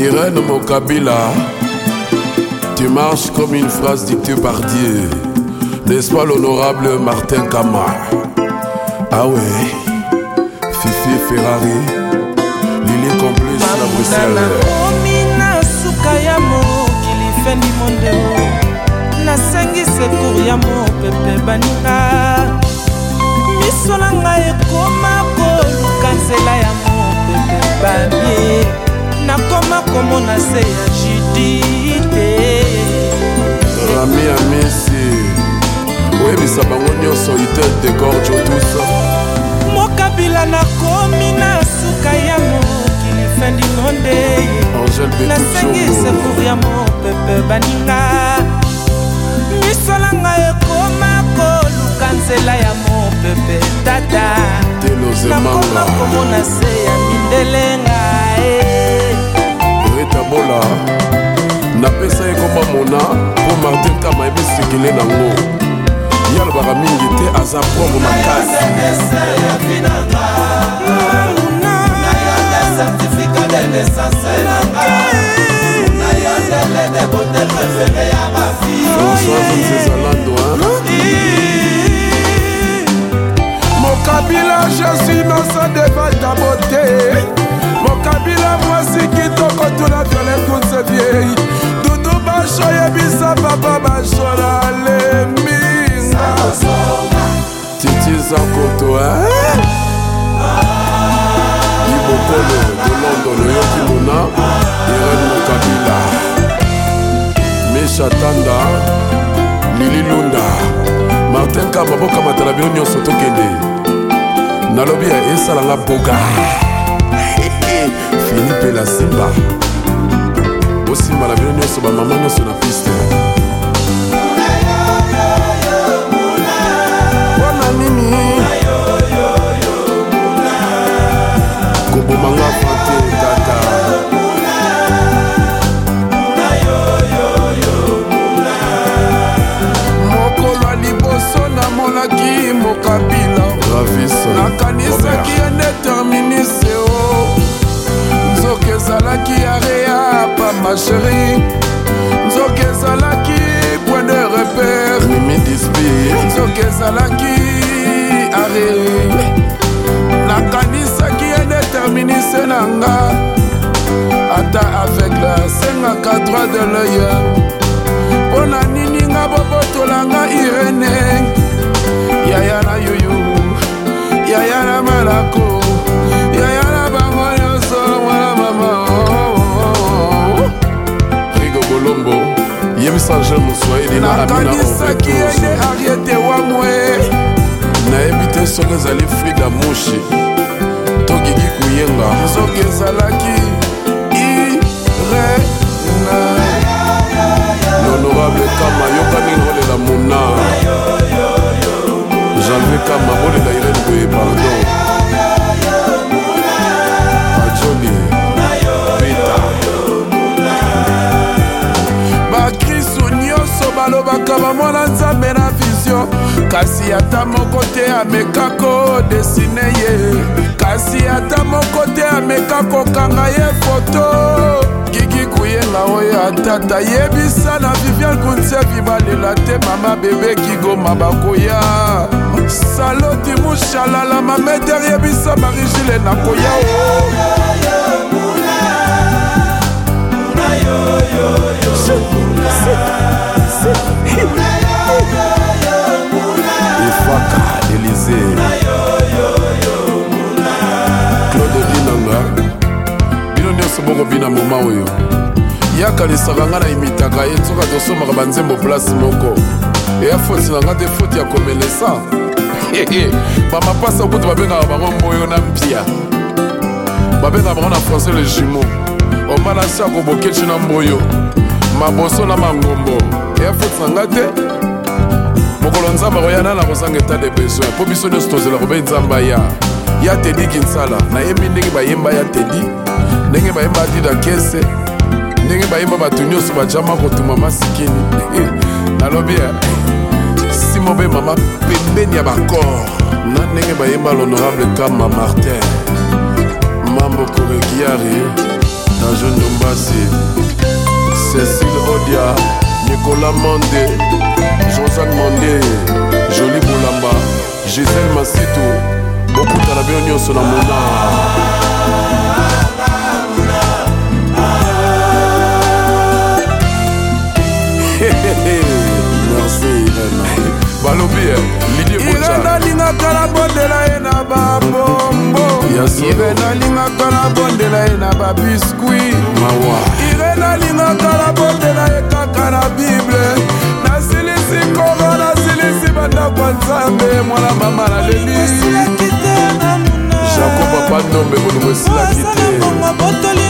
Irène Mokabila, tu marches comme une phrase dictée par Dieu, n'est-ce pas l'honorable Martin Kama Ah ouais, Fifi Ferrari, Lili Complice la Bruxelles. nasengi sekour ya mopepe baninga miso na ngai ekoma se ya judite rami ya misi oyebisa bango nyonso itel decor jotusa mokabila nakomi na suka ya mokili fendingo nde nasengi sekour ya mopepe baninga misolanga ekoma koluka nzela ya mopepe tata nakoma komona se ya mindelenga lobola napesa ye komba mona mpo martin ntama yebi sekele nango ye alobaka mingi te aza propre makasi mokabila jésus nasa devant ta beauté mokabila mwasi kitoko tuna viole kunseviei dudu basho yebisa papa basho na leminga titi zankoto eh? ibokolo de london oyoki mona irene mokabila misha tanda lili lunda martin kaba bokamatela bino nyonso tokende nalobi esalanga boga kosimba bosimba na bino nyonso bamama nyonso na piste mpona nini kobomanga fante tata mokolo ya liboso namonaki mokabila nakanisaki ene terminise ezalaki area pamba sheri nzoki ezalaki point de repere mimi disbi nzoki ezalaki are nakanisaki indéterminise na nga ata aveugle asengaka droit de l'œil message moswahili na amina ovetose nayebi te soki ezali frida mushi to gigi kuyenga soki ezalaki ire bakaba mwana nzambe na vizio kasi ata moko te ameka kodesine ye kasi ata moko te ameka kokanga ye foto gigi kuyenga oyo atata yebisa na vivian kunsevi balela te mama bebe kigoma bakoya saloti mushalala mameter yebisa marigile nakoya o nyonso bokobina moma oyo yakalisaka ngai nayimitaka ye soka tosomaka banzembo place moko eya foti na ngai te foti ya komelesa bamapasa okutu babengaka bango mboyo na mpia babengaka bango na français le jumeau omanasi ya kobokeci na mboyo maboso na mangombo eya foti na ngai te mokolo nzambe akoya nana kozanga etat de besoin mpo biso nyonso tozela kobe nzambe aya ya tedi kinsala nayembi ndenge bayemba ya tedi ndenge bayemba adida kese ndenge bayemba bato nyonso bajama kotuma masikini eh, eh, nalobi si mobe mama pembeni ya bakor na ndenge bayemba l'honorable kama martin mambo korekiari najo ndombasi cécile odia nicolas monde balobi irenalingaka nabondela ye na babombo irenalingaka nabondela ye na babiskwi irenalingaka nabondela ye kaka na bible nasilisi kolo nasilisi bandako ya nzambe mwana mama naleli jacob apandombe bolingo esilaki te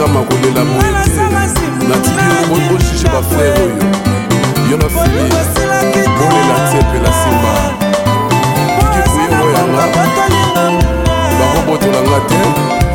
nakama kolela moye te natiki yo ojuge bafrere oyo yo na fini bolela te mpela nsima okikuyeroyanga bakobotolanga te